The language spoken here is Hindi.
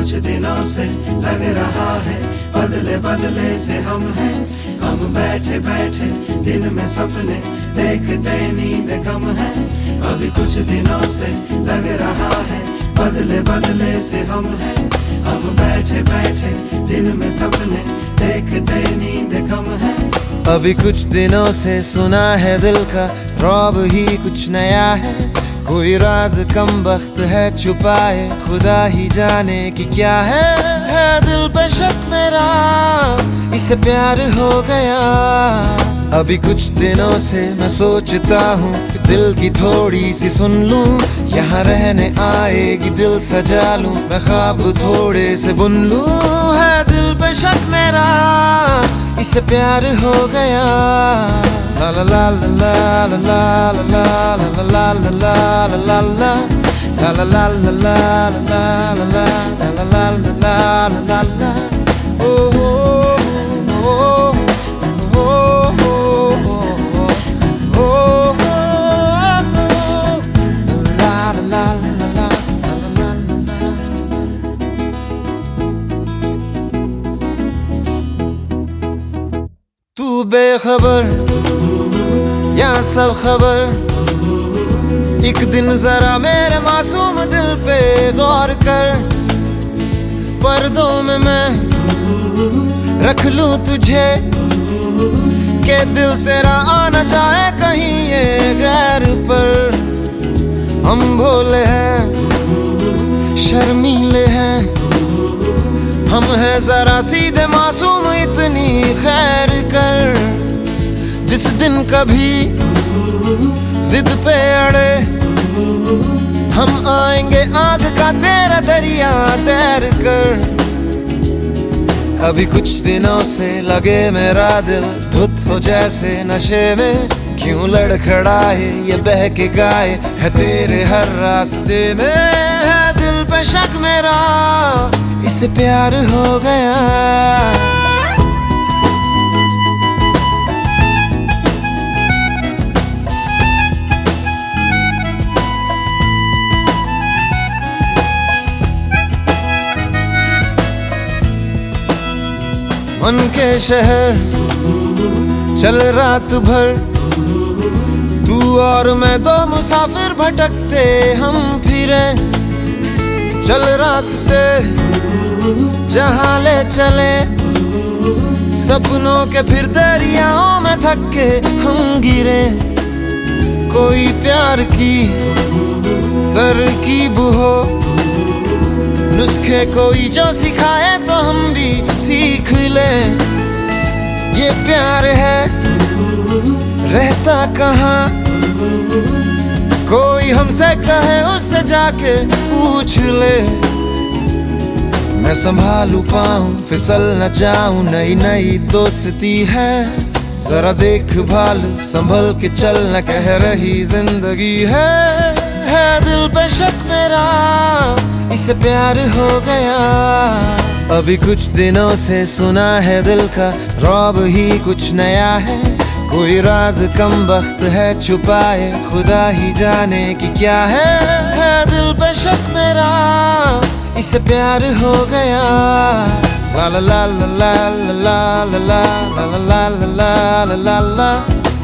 कुछ दिनों से लग रहा है, बदले बदले से हम हैं। हम बैठे बैठे दिन में सपने देखते नींद कम है। अभी कुछ दिनों से लग रहा है, बदले बदले से हम हैं। हम बैठे बैठे दिन में सपने देखते नींद कम है। अभी कुछ दिनों से सुना है दिल का रौब ही कुछ नया है। कोई राज कम वक्त है छुपाए, खुदा ही जाने की क्या है। है दिल पे शक मेरा, इसे प्यार हो गया। अभी कुछ दिनों से मैं सोचता हूँ दिल की थोड़ी सी सुन लूँ यहाँ रहने आएगी दिल सजा लूँ मैं ख्वाब थोड़े से बुन लूँ है दिल पे शक मेरा इसे प्यार हो गया La la la la la la la la la la la la la la la La la la la la la la la la la la बेखबर, या सब खबर। एक दिन जरा मेरे मासूम दिल पे गौर कर, पर्दों में मैं रख लूँ तुझे, के दिल तेरा आना जाए कहीं ये गैर पर। हम भोले हैं, शर्मीले हैं, हम हैं जरा सीधे मासूम इतनी खैर दिन कभी जिद पे अड़े। हम आएँगे आग का तेरा दरिया तैर कर। अभी कुछ दिनों से लगे मेरा दिल धुत हो जैसे नशे में। क्यों लड़खड़ा है ये बह के गाए है तेरे हर रास्ते में? है दिल पे शक मेरा इससे प्यार हो गया। मन के शहर चल रात भर। तू और मैं दो मुसाफिर भटकते, हम फिरे चल रास्ते जहाँ ले चले। सपनों के फिर दरियाओं में थके हम गिरे। कोई प्यार की नुस्खे कोई जो सिखाए तो हम भी सीख ले। ये प्यार है, रहता कहाँ? कोई हमसे कहे, उससे जाके पूछ ले। मैं संभालू पाऊँ, फिसल न जाऊँ, नई नई दोस्ती है। जरा देख भाल संभल के चल, न कह रही ज़िंदगी है। है दिल पे शक मेरा इसे प्यार हो गया अभी कुछ दिनों से सुना है दिल का रौब ही कुछ नया है कोई राज कम वक्त है छुपाए खुदा ही जाने की क्या है है दिल पे शक मेरा इसे प्यार हो गया ला ला ला ला ला ला ला La la la la la la la